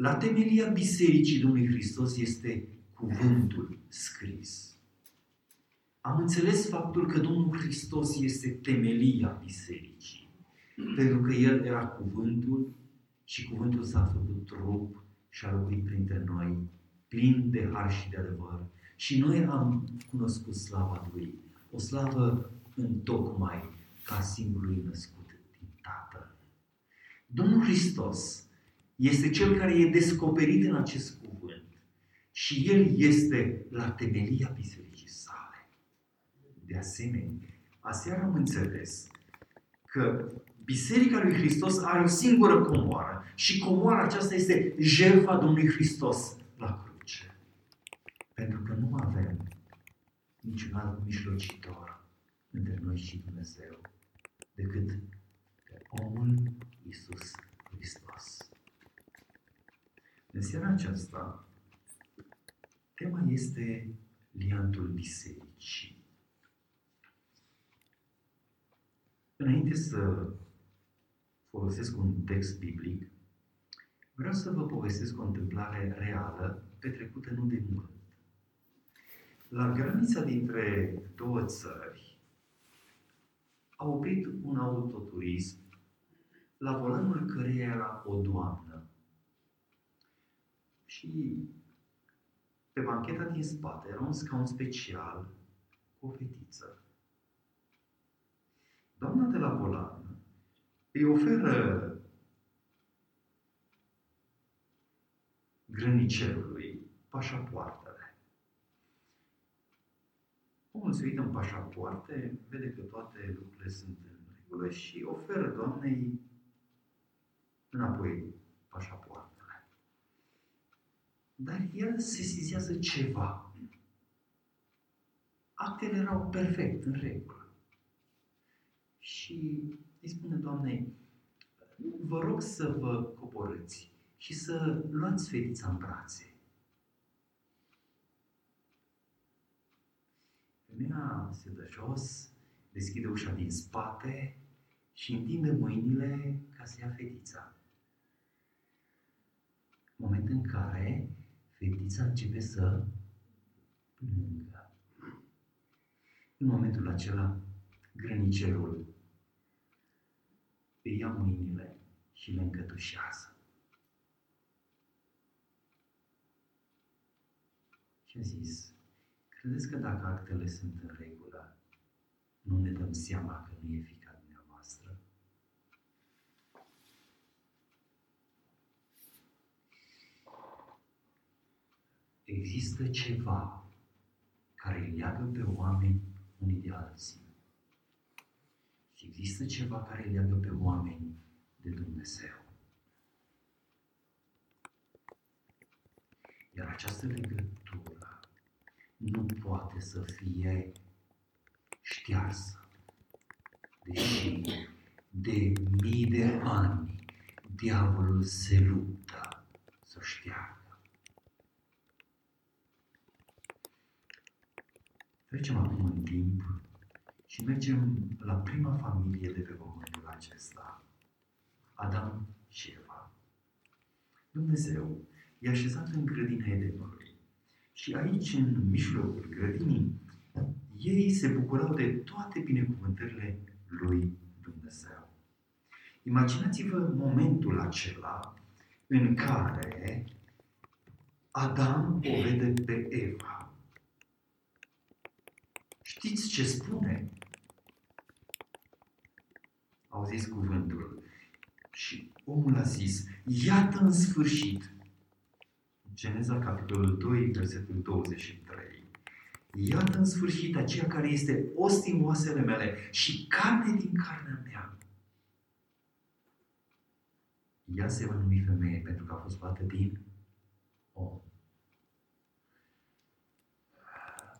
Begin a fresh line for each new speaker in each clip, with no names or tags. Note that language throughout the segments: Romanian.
La temelia Bisericii Domnului Hristos este cuvântul scris. Am înțeles faptul că Domnul Hristos este temelia Bisericii. Pentru că El era cuvântul și cuvântul s-a făcut trup și a locuit printre noi, plin de har și de adevăr. Și noi am cunoscut slava Lui, o slavă în tocmai ca singurului născut din Tatăl. Domnul Hristos este Cel care e descoperit în acest cuvânt și El este la temelia bisericii sale. De asemenea, aseară am înțeles că Biserica lui Hristos are o singură comoară și comoara aceasta este jertfa Domnului Hristos la cruce. Pentru că nu avem niciun alt mijlocitor între noi și Dumnezeu decât pe omul Iisus Hristos. În seara aceasta, tema este liantul bisericii. Înainte să folosesc un text biblic, vreau să vă povestesc o întâmplare reală petrecută nu de mult. La granița dintre două țări a oprit un autoturism la volanul căreia era o doamnă. Și pe bancheta din spate era un scaun special cu o fetiță. Doamna de la volan îi oferă grănicerului pașapoartele. Omul se uită în pașapoarte, vede că toate lucrurile sunt în regulă și oferă doamnei înapoi pașapoartele. Dar el se sizează ceva. Actele erau perfect, în regulă. Și îi spune Doamnei, vă rog să vă coborâți și să luați fetița în brațe. Femeia se dă jos, deschide ușa din spate și întinde mâinile ca să ia fetița. Moment în care fetița începe să plângă. În momentul acela, grănicerul îi ia mâinile și le încătușează. Și a zis, credeți că dacă actele sunt în regulă, nu ne dăm seama că nu e fica dumneavoastră? Există ceva care îi leagă pe oameni unii de alții. Și există ceva care leagă pe oameni de Dumnezeu. Iar această legătură nu poate să fie ștearsă. Deși de mii de ani diavolul se luptă să șteargă. Trecem acum în timp și mergem la prima familie de pe pământul acesta, Adam și Eva. Dumnezeu i-a așezat în grădina Edenului. Și aici, în mijlocul grădinii, ei se bucurau de toate binecuvântările lui Dumnezeu. Imaginați-vă momentul acela în care Adam o vede pe Eva. Știți ce spune? au zis cuvântul. Și omul a zis, iată în sfârșit, Geneza capitolul 2, versetul 23. Iată în sfârșit aceea care este os din oasele mele și carne din carnea mea. Ea se va numi femeie pentru că a fost luată din om.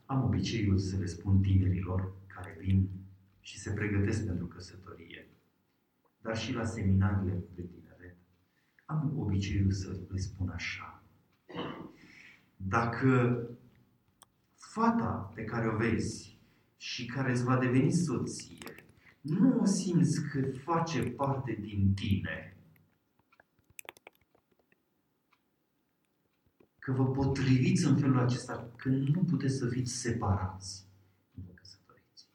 Am obiceiul să le spun tinerilor care vin și se pregătesc pentru căsătorie dar și la seminariile de tineret, am obiceiul să le spun așa. Dacă fata pe care o vezi și care îți va deveni soție, nu o simți că face parte din tine, că vă potriviți în felul acesta, că nu puteți să fiți separați. Nu vă căsătoriți.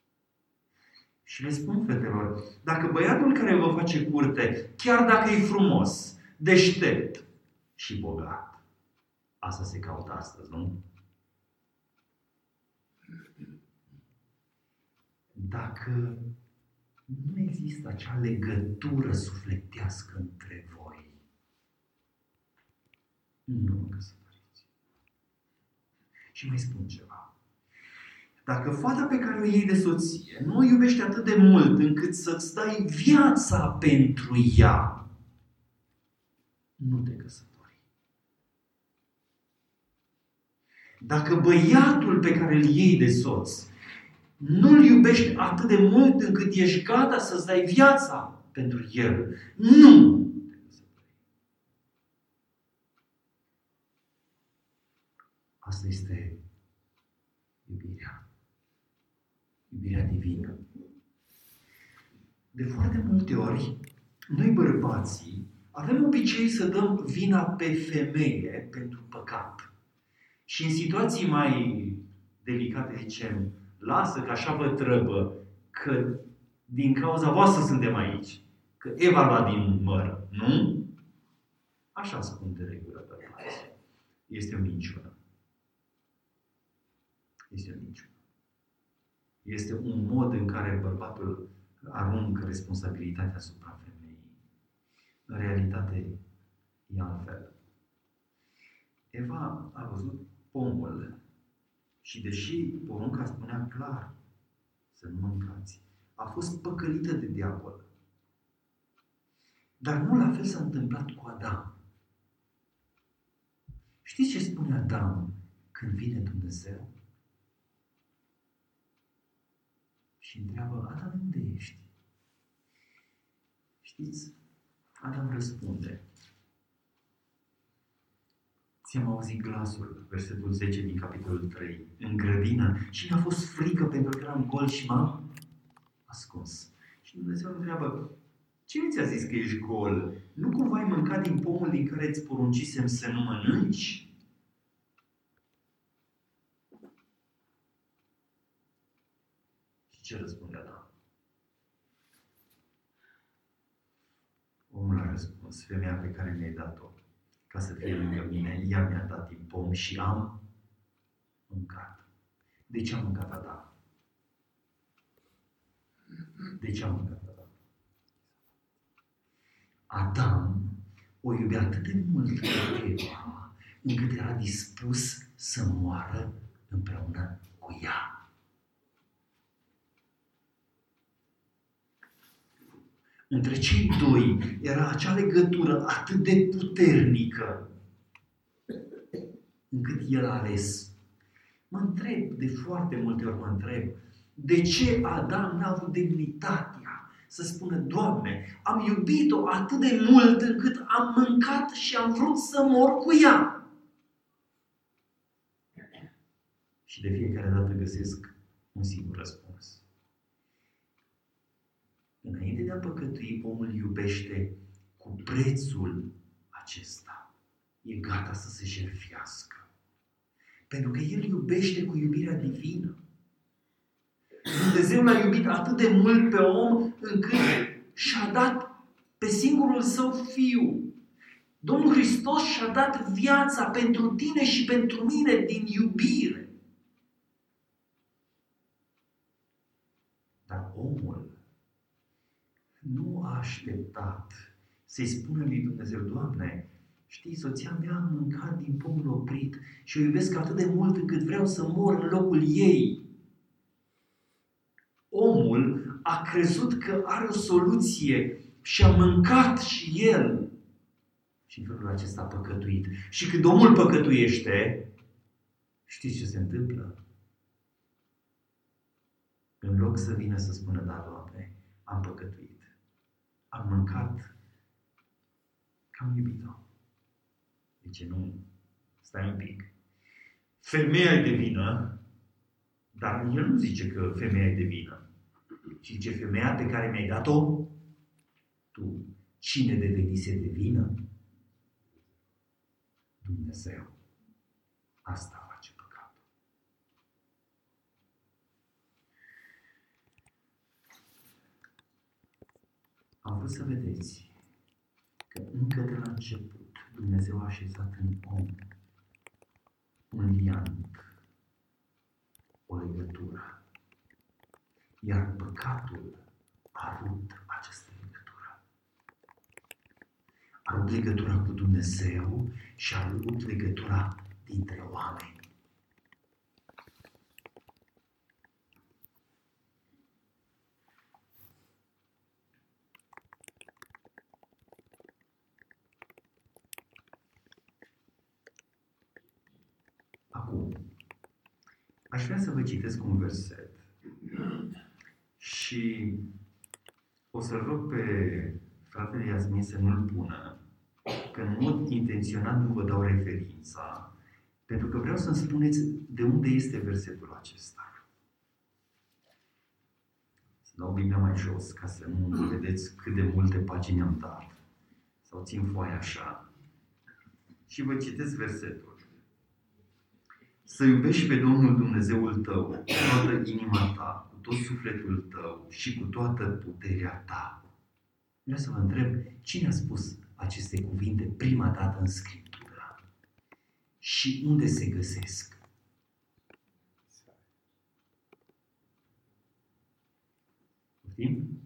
Și le spun fetelor, dacă băiatul care vă face curte, chiar dacă e frumos, deștept și bogat, asta se caută astăzi, nu? Dacă nu există acea legătură sufletească între voi, nu vă căsătoriți. Și mai spun ceva. Dacă fata pe care o iei de soție nu o iubește atât de mult încât să-ți dai viața pentru ea, nu te căsători. Dacă băiatul pe care îl iei de soț nu-l iubești atât de mult încât ești gata să-ți dai viața pentru el, nu Asta este iubirea. Iubirea divină. De foarte multe ori, noi bărbații avem obicei să dăm vina pe femeie pentru păcat. Și în situații mai delicate zicem, lasă că așa vă trăbă, că din cauza voastră suntem aici. Că Eva lua din măr, nu? Așa spun de regulă bărbații. Este o minciună. Este o minciună. Este un mod în care bărbatul aruncă responsabilitatea asupra femeii. În realitate e altfel. Eva a văzut pomul și deși porunca spunea clar să nu mâncați, a fost păcălită de diavol. Dar nu la fel s-a întâmplat cu Adam. Știți ce spune Adam când vine Dumnezeu? Și întreabă, Adam, unde ești? Știți? Adam răspunde, Ți-am auzit glasul, versetul 10 din capitolul 3, în grădină și mi-a fost frică pentru că eram gol și m-am ascuns. Și Dumnezeu întreabă, cine ți-a zis că ești gol? Nu cumva ai mâncat din pomul din care îți poruncisem să nu mănânci? Și ce răspunde Adam? Omul a răspuns, femeia pe care mi-ai dat-o ca să fie lângă mine. Ea mi-a dat din pom și am mâncat. De ce am mâncat Adam? De ce am mâncat Adam? Adam o iubea atât de mult pe Eva, încât era dispus să moară împreună cu ea. Între cei doi era acea legătură atât de puternică încât el a ales. Mă întreb, de foarte multe ori mă întreb, de ce Adam n-a avut demnitatea să spună, Doamne, am iubit-o atât de mult încât am mâncat și am vrut să mor cu ea. Și de fiecare dată găsesc un singur răspuns. Înainte de a păcătui, omul iubește cu prețul acesta. E gata să se jertfiască. Pentru că el iubește cu iubirea divină. Dumnezeu l-a iubit atât de mult pe om încât și-a dat pe singurul său fiu. Domnul Hristos și-a dat viața pentru tine și pentru mine din iubire. Dar omul nu a așteptat să-i spună lui Dumnezeu, Doamne, știi, soția mea a mâncat din pomul oprit și o iubesc atât de mult încât vreau să mor în locul ei. Omul a crezut că are o soluție și a mâncat și el. Și în felul acesta a păcătuit. Și când omul păcătuiește, știți ce se întâmplă? În loc să vină să spună, da, Doamne, am păcătuit am mâncat că am iubit-o. De ce nu? Stai un pic. Femeia e de vină, dar el nu zice că femeia e de vină. Ci zice femeia pe care mi-ai dat-o tu. Cine devenise de vină? Dumnezeu. Asta face păcatul. Am vrut să vedeți că încă de la început Dumnezeu a așezat în om un liant, o legătură. Iar păcatul a rupt această legătură. A rupt legătura cu Dumnezeu și a rupt legătura dintre oameni. Acum, aș vrea să vă citesc un verset și o să rog pe fratele Iasmin să nu-l pună, că în mod intenționat nu vă dau referința, pentru că vreau să-mi spuneți de unde este versetul acesta. Să dau Biblia mai jos, ca să nu vedeți cât de multe pagini am dat. Sau țin foaia așa. Și vă citesc versetul. Să iubești pe Domnul Dumnezeul tău cu toată inima ta, cu tot sufletul tău și cu toată puterea ta. Vreau să vă întreb, cine a spus aceste cuvinte prima dată în Scriptură? Și unde se găsesc? Poftim?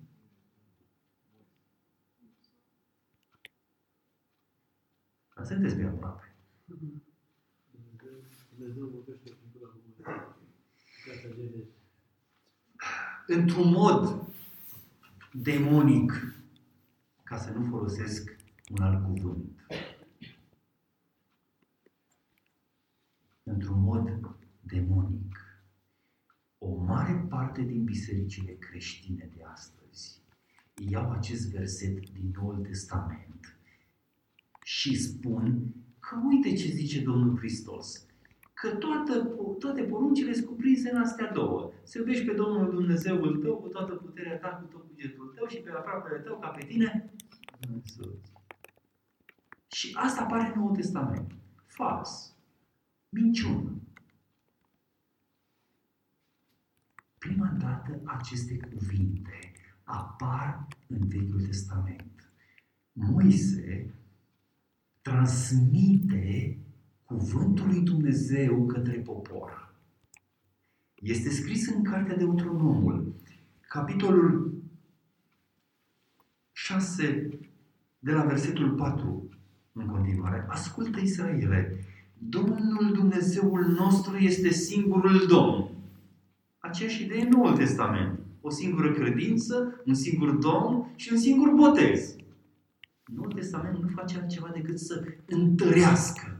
Dar sunteți pe aproape.
Dumnezeu vorbește prin gura cuvântului. Cartea Genezi.
într-un mod demonic, ca să nu folosesc un alt cuvânt. Într-un mod demonic. O mare parte din bisericile creștine de astăzi iau acest verset din Noul Testament și spun că uite ce zice Domnul Hristos că toată, toate poruncile sunt cuprinse în astea două. Să iubești pe Domnul Dumnezeul tău cu toată puterea ta, cu tot bugetul tău și pe aproapele tău ca pe tine însuți. Și asta apare în Noul Testament. Fals. Minciună. Prima dată aceste cuvinte apar în Vechiul Testament. Moise transmite cuvântul lui Dumnezeu către popor. Este scris în cartea de Deuteronomul, capitolul 6, de la versetul 4 în continuare. Ascultă Israele, Domnul Dumnezeul nostru este singurul Domn. Aceeași idee în Noul Testament. O singură credință, un singur Domn și un singur botez. Noul Testament nu face altceva decât să întărească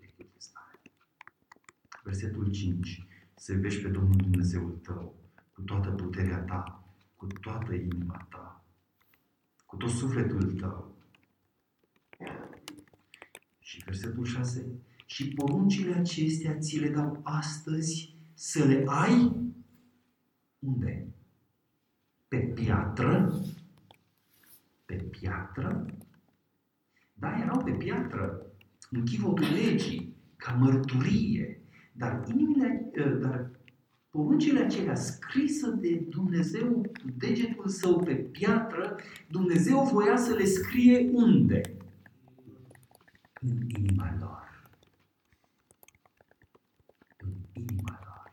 Vechiul Testament. Versetul 5. Să iubești pe Domnul Dumnezeul tău cu toată puterea ta, cu toată inima ta, cu tot sufletul tău. Și versetul 6. Și poruncile acestea ți le dau astăzi să le ai unde? Pe piatră? Pe piatră? Da, erau pe piatră, în chivul legii, ca mărturie. Dar inimile, dar poruncile acelea scrise de Dumnezeu cu degetul său pe piatră, Dumnezeu voia să le scrie unde? În inima lor. În inima lor.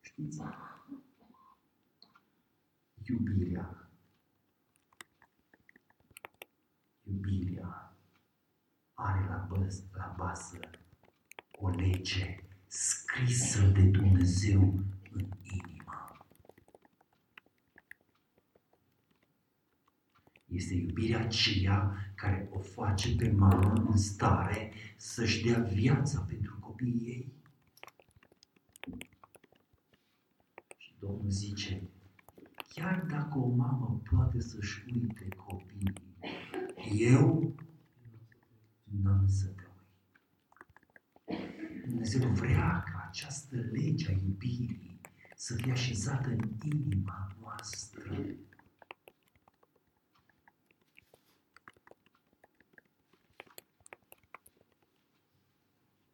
Știți? Iubirea. Iubirea are la, băz, la bază o lege scrisă de Dumnezeu în inimă. Este iubirea aceea care o face pe mamă în stare să-și dea viața pentru copiii ei. Și Domnul zice, chiar dacă o mamă poate să-și uite copiii, eu n-am să te uit. Dumnezeu vrea ca această lege a iubirii să fie așezată în inima noastră.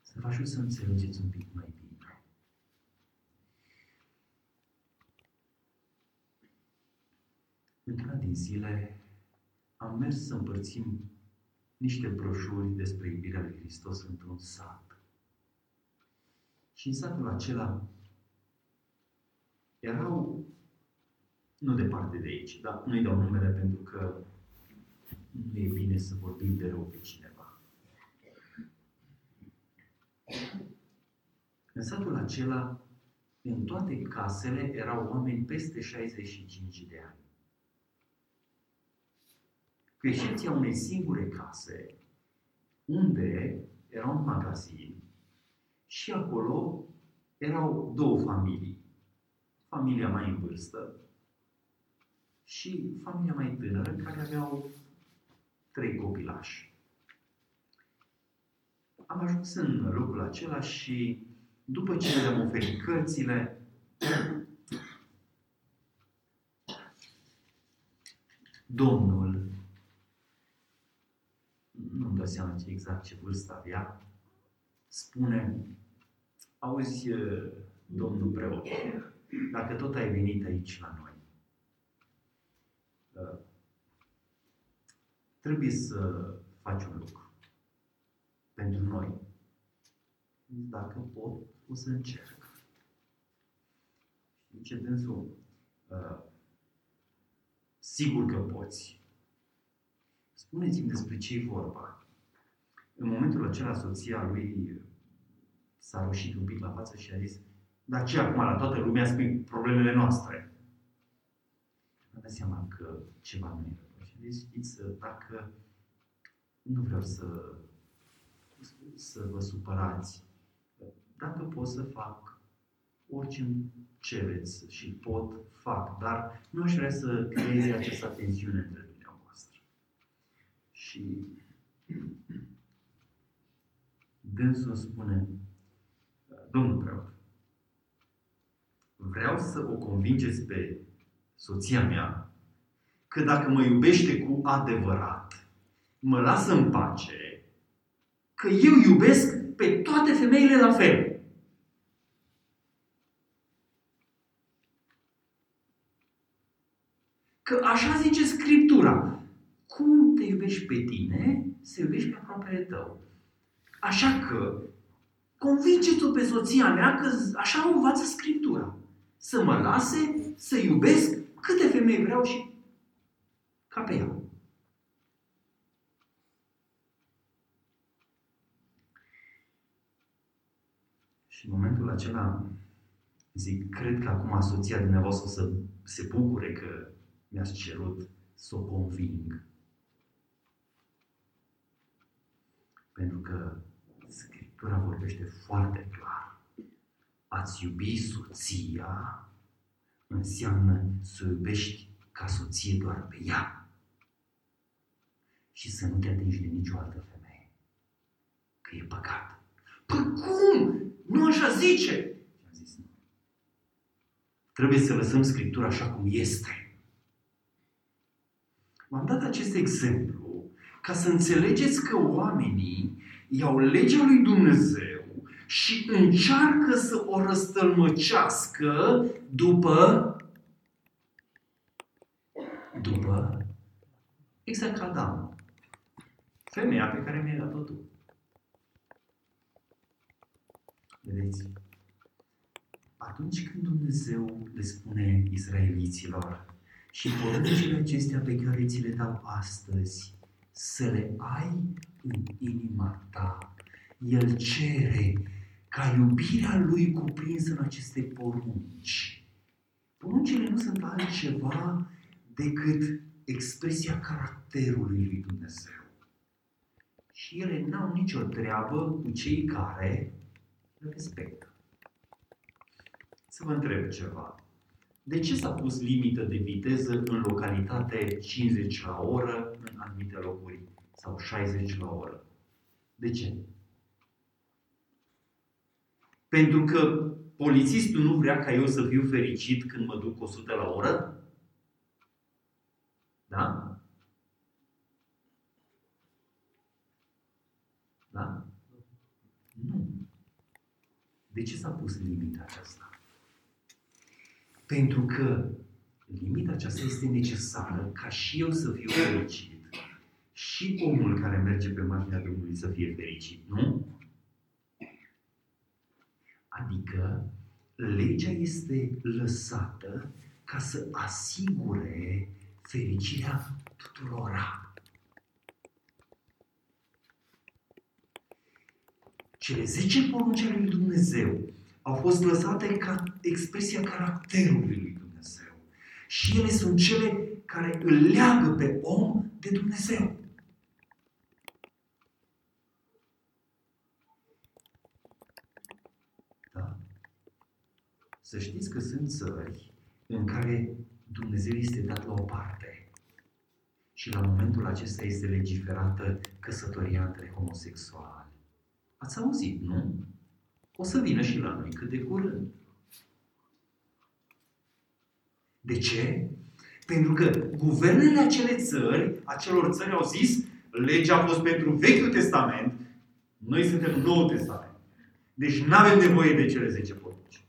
Să vă ajut să înțelegeți un pic mai bine. Într-una din zile am mers să împărțim niște broșuri despre iubirea lui Hristos într-un sat. Și în satul acela erau, nu departe de aici, dar nu-i dau numele pentru că nu e bine să vorbim de rău pe cineva. În satul acela, în toate casele, erau oameni peste 65 de ani. Cu excepția unei singure case, unde era un magazin și acolo erau două familii. Familia mai în vârstă și familia mai tânără, care aveau trei copilași. Am ajuns în locul acela și după ce le-am oferit cărțile, Domnul, nu-mi dau seama ce exact ce vârstă avea, spune, auzi, domnul preot, dacă tot ai venit aici la noi, trebuie să faci un lucru pentru noi. Dacă pot, o să încerc. Și ce dânsul, uh, sigur că poți. Spuneți-mi despre ce e vorba. În momentul acela, soția lui s-a rușit un pic la față și a zis, dar ce acum la toată lumea spui problemele noastre? Am dat seama că ceva nu e și știți, dacă nu vreau să, să vă supărați, dacă pot să fac orice îmi cereți și pot, fac, dar nu aș vrea să creeze această tensiune între dumneavoastră. Și dânsul spune, domnul preot, vreau să o convingeți pe soția mea că dacă mă iubește cu adevărat, mă lasă în pace, că eu iubesc pe toate femeile la fel. Că așa zice Scriptura. Cum te iubești pe tine, să iubești pe aproapele tău. Așa că, convingeți-o pe soția mea că așa o învață Scriptura. Să mă lase să iubesc câte femei vreau și ca pe ea. Și în momentul acela zic, cred că acum soția dumneavoastră o să se bucure că mi-ați cerut să o conving. Pentru că Scriptura vorbește foarte clar. Ați iubi soția înseamnă să iubești ca soție doar pe ea și să nu te atingi de nicio altă femeie. Că e păcat. Păi cum? Nu așa zice! Și am zis, nu. Trebuie să lăsăm Scriptura așa cum este. V-am dat acest exemplu ca să înțelegeți că oamenii iau legea lui Dumnezeu și încearcă să o răstălmăcească după după exact ca Adam femeia pe care mi-ai dat-o tu. Vedeți? Atunci când Dumnezeu le spune izraeliților și poruncile acestea pe care ți le dau astăzi, să le ai în inima ta, El cere ca iubirea Lui cuprinsă în aceste porunci. Poruncile nu sunt altceva decât expresia caracterului lui Dumnezeu și ele n-au nicio treabă cu cei care le respectă. Să vă întreb ceva. De ce s-a pus limită de viteză în localitate 50 la oră în anumite locuri sau 60 la oră? De ce? Pentru că polițistul nu vrea ca eu să fiu fericit când mă duc 100 la oră? Da? Da? Nu. De ce s-a pus limita aceasta? Pentru că limita aceasta este necesară ca și eu să fiu fericit și omul care merge pe marginea drumului să fie fericit, nu? Adică legea este lăsată ca să asigure fericirea tuturora. Cele 10 porunci ale lui Dumnezeu au fost lăsate ca expresia caracterului lui Dumnezeu. Și ele sunt cele care îl leagă pe om de Dumnezeu. Da? Să știți că sunt țări în care Dumnezeu este dat la o parte și la momentul acesta este legiferată căsătoria între homosexuali. Ați auzit, nu? O să vină și la noi cât de curând. De ce? Pentru că guvernele acelei țări, acelor țări au zis, legea a fost pentru Vechiul Testament, noi suntem în Noul Testament. Deci nu avem nevoie de cele 10 porunci.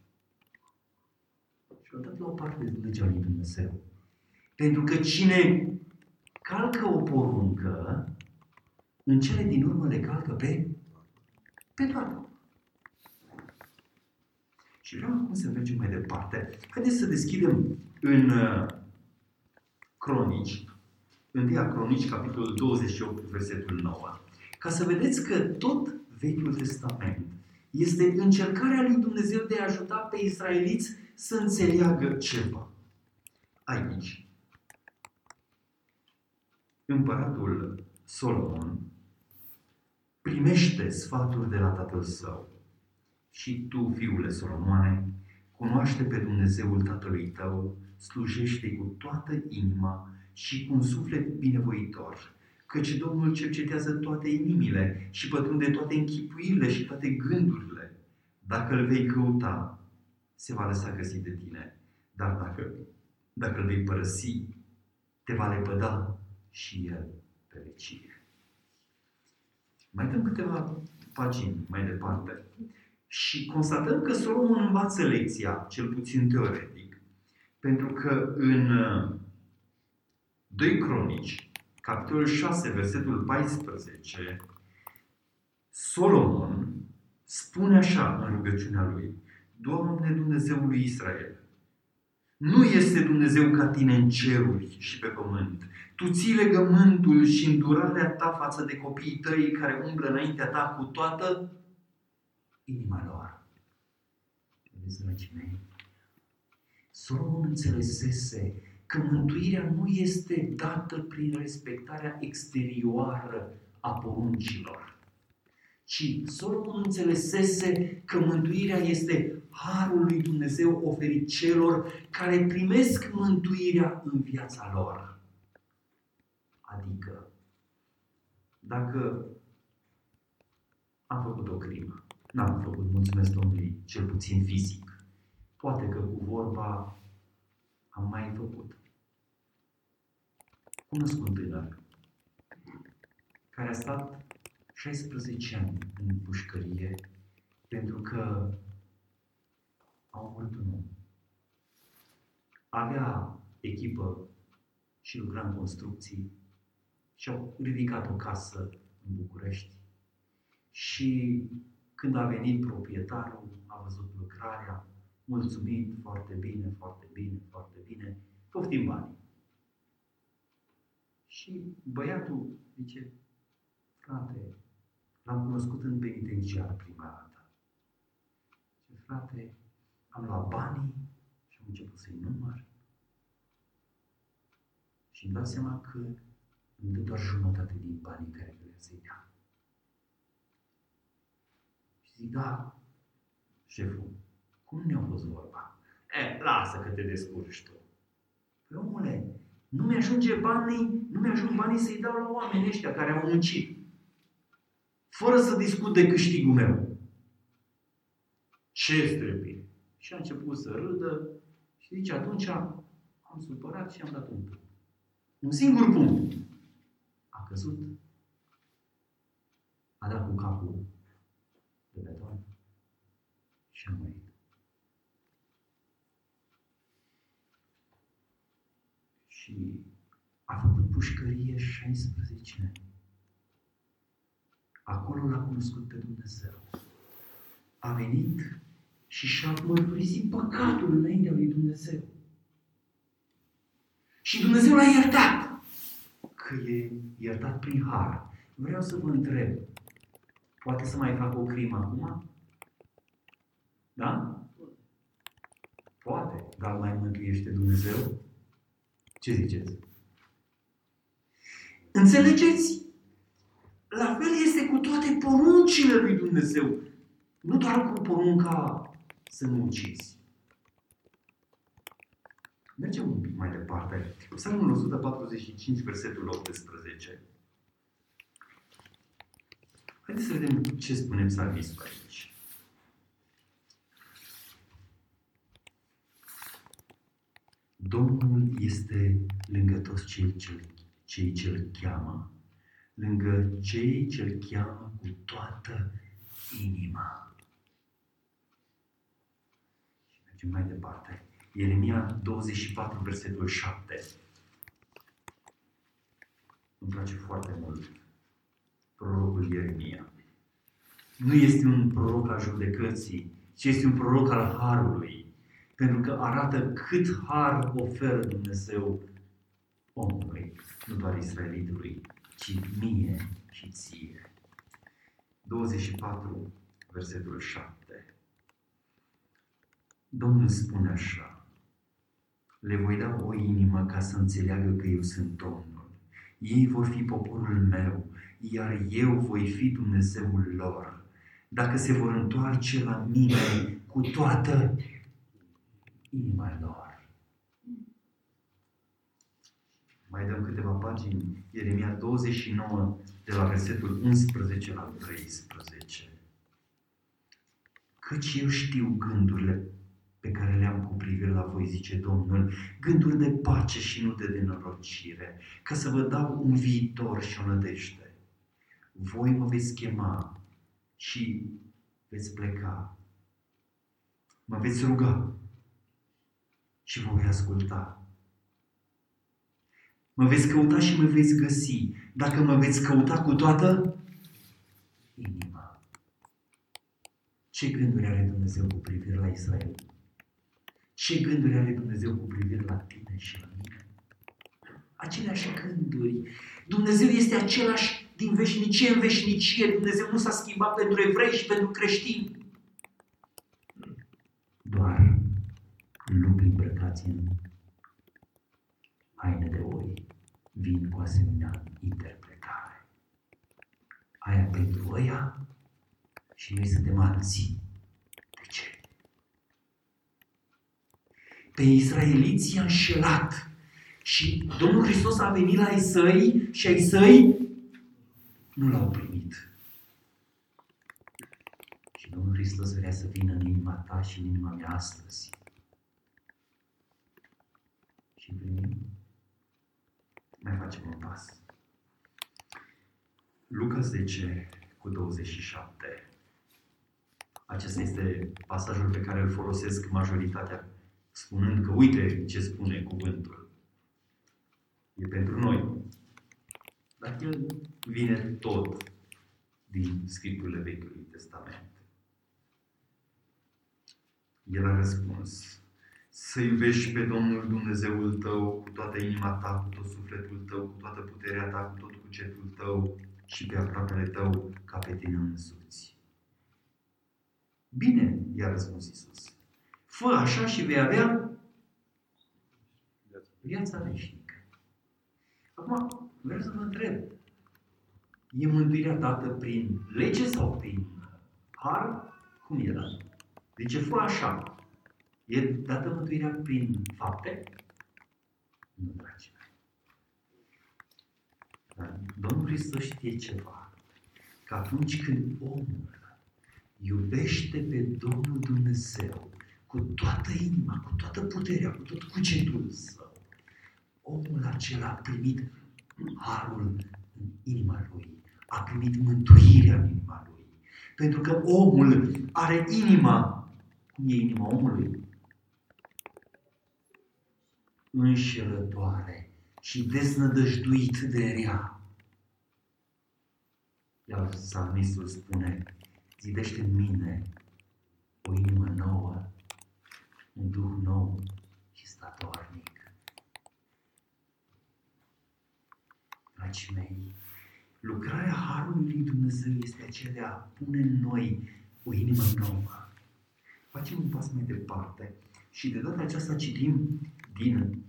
Și au dat la o parte de legea lui Dumnezeu. Pentru că cine calcă o poruncă, în cele din urmă le calcă pe pe toată. Și vreau acum să mergem mai departe. Haideți să deschidem în uh, Cronici, în Dia Cronici, capitolul 28, versetul 9, ca să vedeți că tot Vechiul Testament este încercarea lui Dumnezeu de a ajuta pe israeliți să înțeleagă ceva. Aici, împăratul Solomon primește sfaturi de la tatăl său. Și tu, fiule Solomoane, cunoaște pe Dumnezeul tatălui tău, slujește cu toată inima și cu un suflet binevoitor, căci Domnul cercetează toate inimile și pătrunde toate închipuirile și toate gândurile. Dacă îl vei căuta, se va lăsa găsit de tine, dar dacă, dacă îl vei părăsi, te va lepăda și el pe vecie. Mai dăm câteva pagini mai departe și constatăm că Solomon învață lecția, cel puțin teoretic, pentru că în 2 uh, Cronici, capitolul 6, versetul 14, Solomon spune așa în rugăciunea lui, Doamne Dumnezeul lui Israel, nu este Dumnezeu ca tine în ceruri și pe pământ. Tu ții legământul și îndurarea ta față de copiii tăi care umblă înaintea ta cu toată inima lor. Vedeți, dragii mei? Solomon înțelesese că mântuirea nu este dată prin respectarea exterioară a poruncilor, ci Solomon înțelesese că mântuirea este harul lui Dumnezeu oferit celor care primesc mântuirea în viața lor. Adică, dacă am făcut o crimă, n-am făcut, mulțumesc Domnului, cel puțin fizic, poate că cu vorba am mai făcut. Cunosc un tânăr care a stat 16 ani în pușcărie pentru că a omorât un om. Avea echipă și lucra în construcții și au ridicat o casă în București. Și când a venit proprietarul, a văzut lucrarea, mulțumit, foarte bine, foarte bine, foarte bine, poftim bani. Și băiatul zice, frate, l-am cunoscut în penitenciar prima dată. Și frate, am luat banii și am început să-i număr. Și îmi dau seama că îmi dă doar jumătate din banii care vrea să-i dea. Și zic, da, șeful, cum ne-a fost vorba? E, lasă că te descurci tu. Păi omule, nu mi-ajunge banii, nu mi-ajung banii să-i dau la oamenii ăștia care au muncit. Fără să discut de câștigul meu. Ce trebuie? Și a început să râdă și zice, atunci am supărat și am dat un punct. Un singur punct. A căzut. A dat cu capul de beton și Și a murit. Și a făcut pușcărie 16 ani. Acolo l-a cunoscut pe Dumnezeu. A venit și și-a mărturisit păcatul înaintea lui Dumnezeu. Și Dumnezeu l-a iertat. Că e iertat prin har. Vreau să vă întreb, poate să mai facă o crimă acum? Da? Poate, dar mai mântuiește Dumnezeu? Ce ziceți? Înțelegeți? La fel este cu toate poruncile lui Dumnezeu. Nu doar cu porunca să nu ucizi. Mergem un pic mai departe. Psalmul 145, versetul 18. Haideți să vedem ce spune psalmistul aici. Domnul este lângă toți cei ce, cei ce îl cheamă, lângă cei ce îl cheamă cu toată inima. Și mergem mai departe. Ieremia 24, versetul 7. Îmi place foarte mult prorocul Ieremia. Nu este un proroc al judecății, ci este un proroc al harului. Pentru că arată cât har oferă Dumnezeu omului, nu doar israelitului, ci mie și ție. 24, versetul 7. Domnul spune așa, le voi da o inimă ca să înțeleagă că eu sunt Domnul. Ei vor fi poporul meu, iar eu voi fi Dumnezeul lor. Dacă se vor întoarce la mine cu toată inima lor. Mai dăm câteva pagini, Ieremia 29, de la versetul 11 la 13. Căci eu știu gândurile pe care le-am cu privire la voi, zice Domnul, gânduri de pace și nu de denorocire, ca să vă dau un viitor și o nădejde. Voi mă veți chema și veți pleca. Mă veți ruga și vă voi asculta. Mă veți căuta și mă veți găsi, dacă mă veți căuta cu toată inima. Ce gânduri are Dumnezeu cu privire la Israel? Ce gânduri are Dumnezeu cu privire la tine și la mine? Aceleași gânduri. Dumnezeu este același din veșnicie în veșnicie. Dumnezeu nu s-a schimbat pentru evrei și pentru creștini. Doar lupi îmbrăcați în haine de oi vin cu asemenea interpretare. Aia pentru ăia și noi suntem alții. De ce? Pe israeliți i-a înșelat și Domnul Hristos a venit la ai săi și ai săi nu l-au primit. Și Domnul Hristos vrea să vină în inima ta și în inima mea astăzi. Și primim mai facem un pas. Luca 10 cu 27. Acesta este pasajul pe care îl folosesc majoritatea, spunând că uite ce spune cuvântul. E pentru noi. Dar el vine tot din Scripturile Vechiului Testament. El a răspuns, să iubești pe Domnul Dumnezeul tău cu toată inima ta, cu tot sufletul tău, cu toată puterea ta, cu tot cugetul tău și pe aproapele tău ca pe tine însuți. Bine, i-a răspuns Isus. Fă așa și vei avea viața veșnică. Acum, vreau să vă întreb. E mântuirea dată prin lege sau prin har? Cum e dată? Deci fă așa. E dată mântuirea prin fapte? Nu, dragii mei. Dar Domnul Hristos știe ceva. Că atunci când omul iubește pe Domnul Dumnezeu cu toată inima, cu toată puterea, cu tot cugetul său, omul acela a primit harul în inima lui, a primit mântuirea în inima lui. Pentru că omul are inima Cum e inima omului? Înșelătoare și deznădăjduit de rea. Iar psalmistul spune, zidește în mine o inimă nouă, un duh nou și statornic. Dragii mei, lucrarea Harului lui Dumnezeu este aceea de a pune în noi o inimă nouă. Facem un pas mai departe și de data aceasta citim din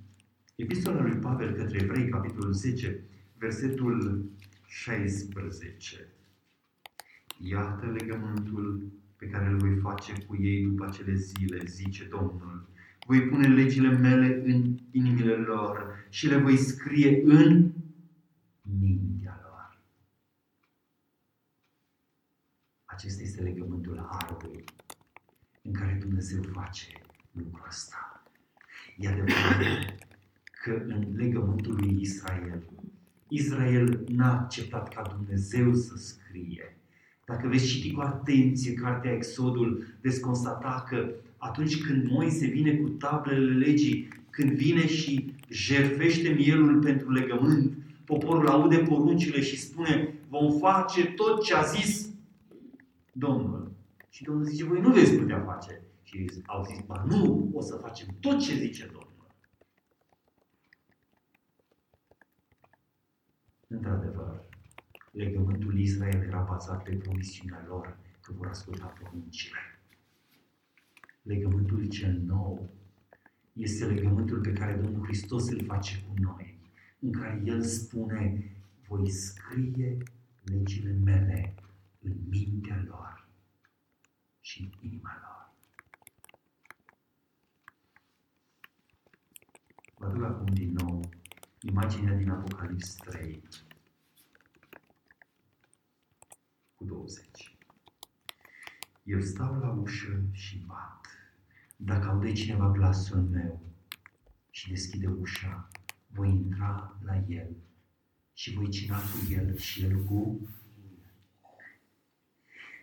Epistola lui Pavel către Evrei, capitolul 10, versetul 16. Iată legământul pe care îl voi face cu ei după acele zile, zice Domnul. Voi pune legile mele în inimile lor și le voi scrie în mintea lor. Acesta este legământul Harului în care Dumnezeu face lucrul ăsta. E adevărat că în legământul lui Israel, Israel n-a acceptat ca Dumnezeu să scrie. Dacă veți citi cu atenție cartea Exodul, veți constata că atunci când Moise vine cu tablele legii, când vine și jerfește mielul pentru legământ, poporul aude poruncile și spune, vom face tot ce a zis Domnul. Și Domnul zice, voi nu veți putea face. Și au zis, ba nu, o să facem tot ce zice Domnul. Într-adevăr, legământul Israel era bazat pe promisiunea lor că vor asculta poruncile. Legământul cel nou este legământul pe care Domnul Hristos îl face cu noi, în care El spune, voi scrie legile mele în mintea lor și în inima lor. Vă aduc acum din nou imaginea din Apocalips 3 cu 20. Eu stau la ușă și bat. Dacă aude cineva glasul meu și deschide ușa, voi intra la el și voi cina cu el și el cu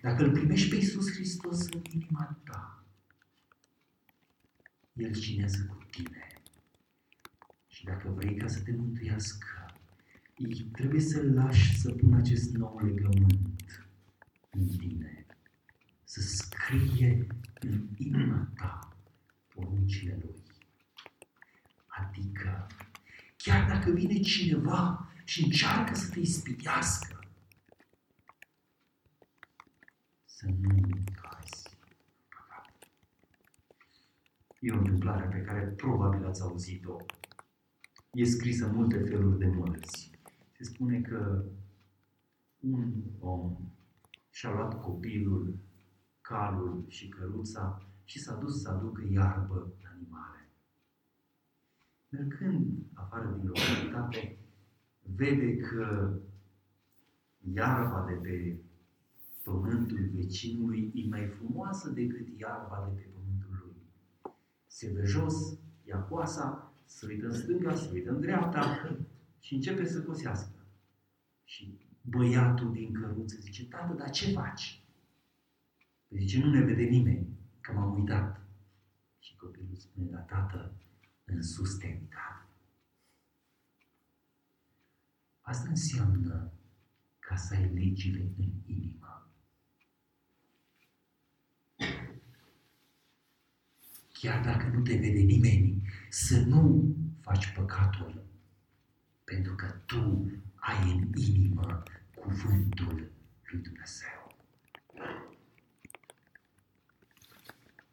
Dacă îl primești pe Iisus Hristos în inima ta, El cinează cu tine dacă vrei ca să te mântuiască, trebuie să-L lași să pună acest nou legământ în tine. Să scrie în inima ta poruncile Lui. Adică, chiar dacă vine cineva și încearcă să te ispitească, să nu cazi E o întâmplare pe care probabil ați auzit-o e scrisă în multe feluri de mărți. Se spune că un om și-a luat copilul, calul și căruța și s-a dus să aducă iarbă animale. Mergând afară din localitate, vede că iarba de pe pământul vecinului e mai frumoasă decât iarba de pe pământul lui. Se dă jos, ia coasa se uită în stânga, se uită în dreapta și începe să cosească. Și băiatul din căruță zice, tată, dar ce faci? Păi zice, nu ne vede nimeni, că m-am uitat. Și copilul spune, da, tată, în sus te Asta înseamnă ca să ai legile în inimă. Chiar dacă nu te vede nimeni, să nu faci păcatul, pentru că tu ai în inimă cuvântul lui Dumnezeu.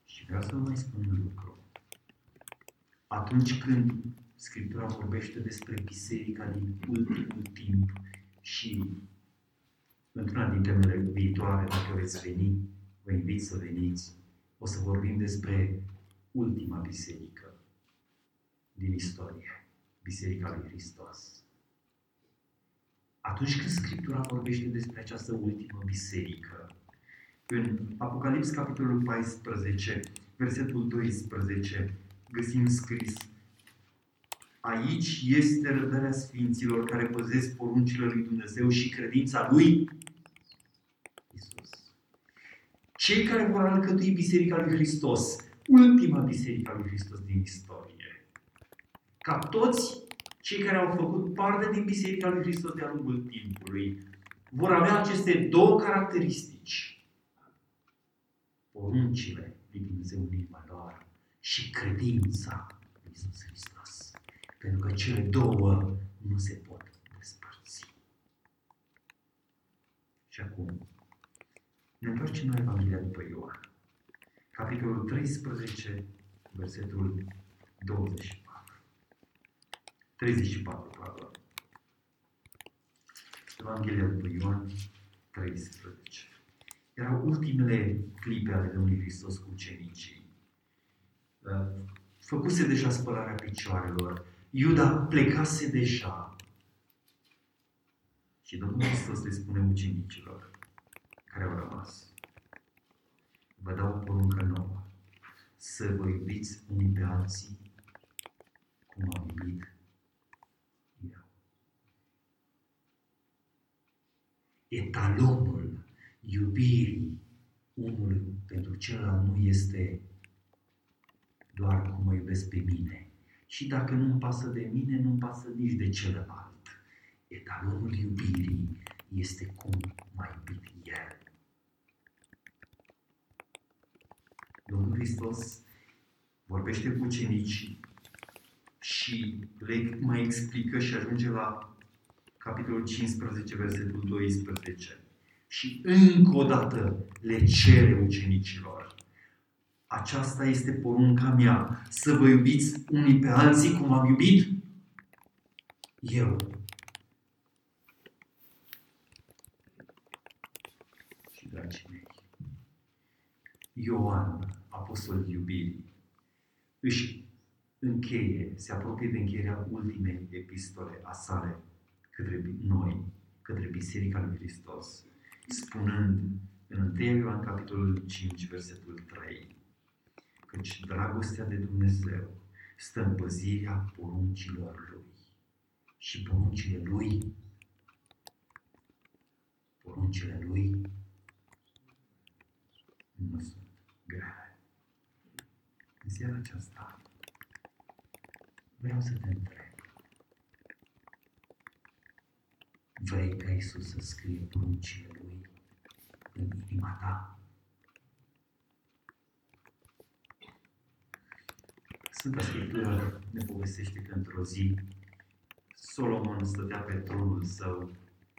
Și vreau să vă mai spun un lucru. Atunci când Scriptura vorbește despre biserica din ultimul timp și într-una din temele viitoare, dacă veți veni, vă invit să veniți, o să vorbim despre ultima biserică din istorie, Biserica lui Hristos. Atunci când Scriptura vorbește despre această ultimă biserică, în Apocalips, capitolul 14, versetul 12, găsim scris Aici este răbdarea Sfinților care păzesc poruncile lui Dumnezeu și credința lui cei care vor alcătui Biserica lui Hristos, ultima Biserică a lui Hristos din istorie. Ca toți cei care au făcut parte din Biserica lui Hristos de-a lungul timpului vor avea aceste două caracteristici. Poruncile lui Dumnezeu în inima lor și credința în Iisus Hristos. Pentru că cele două nu se pot despărți. Și acum, ne întoarcem la Evanghelia după Ioan. Capitolul 13, versetul 24. 34, pardon. Evanghelia după Ioan 13. Erau ultimele clipe ale Domnului Hristos cu ucenicii. Uh, făcuse deja spălarea picioarelor. Iuda plecase deja. Și Domnul Hristos le spune ucenicilor care au rămas. Vă dau o poruncă nouă. Să vă iubiți unii pe alții cum am iubit eu. Etalonul iubirii unul pentru celălalt nu este doar cum mă iubesc pe mine. Și dacă nu-mi pasă de mine, nu-mi pasă nici de celălalt. Etalonul iubirii este cum m-a iubit El. Domnul Hristos vorbește cu ucenicii și le mai explică și ajunge la capitolul 15, versetul 12. Și încă o dată le cere ucenicilor. Aceasta este porunca mea, să vă iubiți unii pe alții cum am iubit eu. Și dragii mei, Ioan, apostol iubirii, își încheie, se apropie de încheierea ultimei epistole a sale către noi, către Biserica lui Hristos, spunând în 1 Ioan capitolul 5, versetul 3, căci dragostea de Dumnezeu stă în păzirea poruncilor Lui. Și poruncile Lui, poruncile Lui nu sunt grele. În seara aceasta vreau să te întreb. Vrei ca Iisus să scrie poruncile Lui în inima ta? Sfânta Scriptură ne povestește că într-o zi Solomon stătea pe tronul său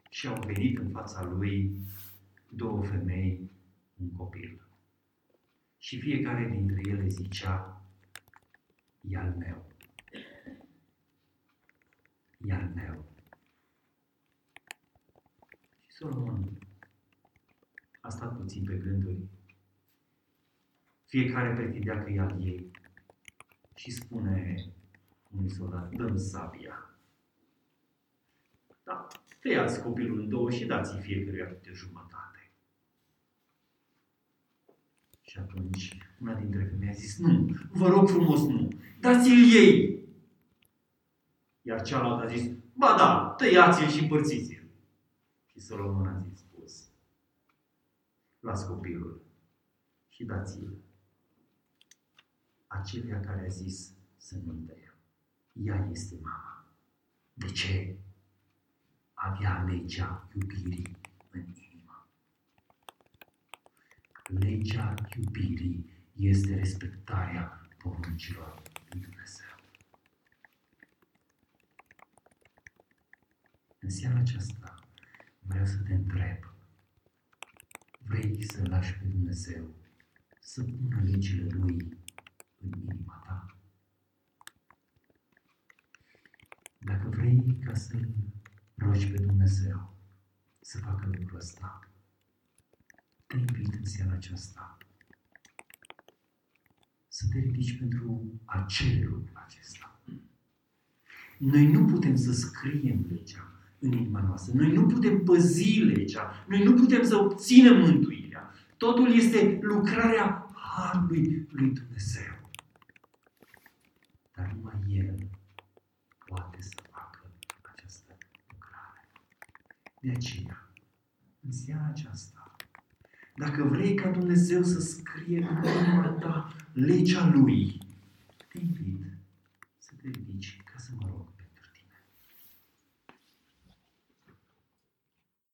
și au venit în fața lui două femei, un copil. Și fiecare dintre ele zicea, e al meu. E al meu. Și Solomon a stat puțin pe gânduri. Fiecare pretindea că e al ei și spune unui soldat, dăm sabia. Da, tăiați copilul în două și dați-i fiecăruia câte jumătate. Și atunci una dintre femei a zis, nu, vă rog frumos, nu, dați-l ei. Iar cealaltă a zis, ba da, tăiați-l și împărțiți-l. Și Solomon a zis, spus, las copilul și dați-l acelia care a zis să nu-l tăiem. Ea este mama. De ce? Avea legea iubirii în inimă. Legea iubirii este respectarea poruncilor lui Dumnezeu. În seara aceasta vreau să te întreb. Vrei să lași pe Dumnezeu să pună legile Lui în inima ta? Dacă vrei ca să rogi pe Dumnezeu să facă lucrul ăsta, te invit în seara aceasta să te ridici pentru a cere lucrul acesta. Noi nu putem să scriem legea în inima noastră. Noi nu putem păzi legea. Noi nu putem să obținem mântuirea. Totul este lucrarea Harului lui Dumnezeu. Dar numai El poate să facă această lucrare. De aceea, în seara aceasta, Dacă vrei ca Dumnezeu să scrie în inima ta legea Lui, te invit